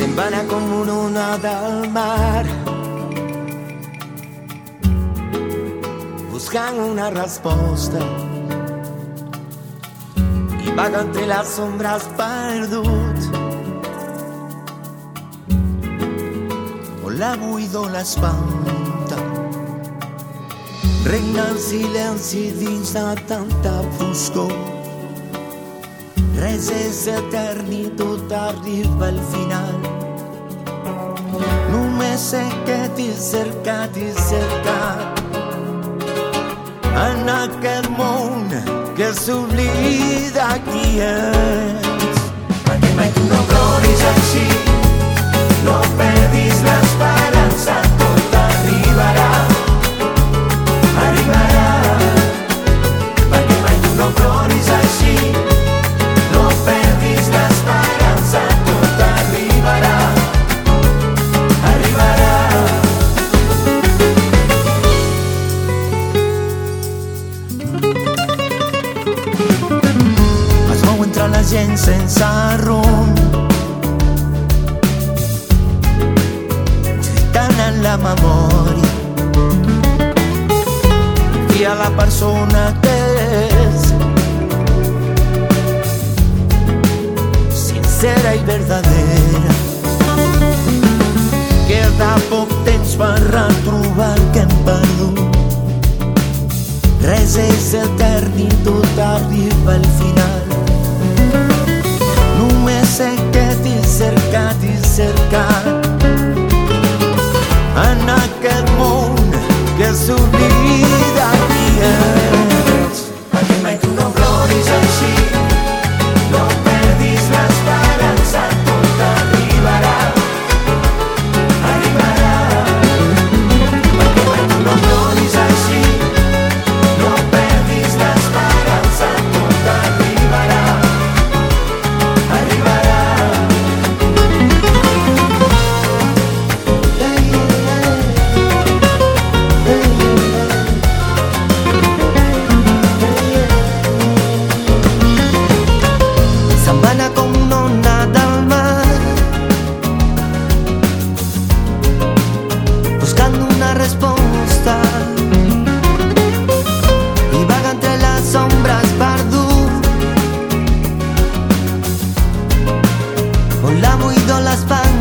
se'n va anar com una onada al mar. Buscant una resposta i vaga entre les ombres perdut. On la buidor l'espanta regna el silenci dins de tanta foscor Res és etern i tot arriba al final. Només sé que t'he cercat i cercat en aquest món que s'oblida qui ets. Perquè mai tu no ploris així, no perdis l'esperança, sense rumb Lluitant en la memòria i a la persona que és sincera i verdadera. Queda poc temps per retrobar el que hem perdut. Res és etern i tot arriba al final. La buidor l'espanta regna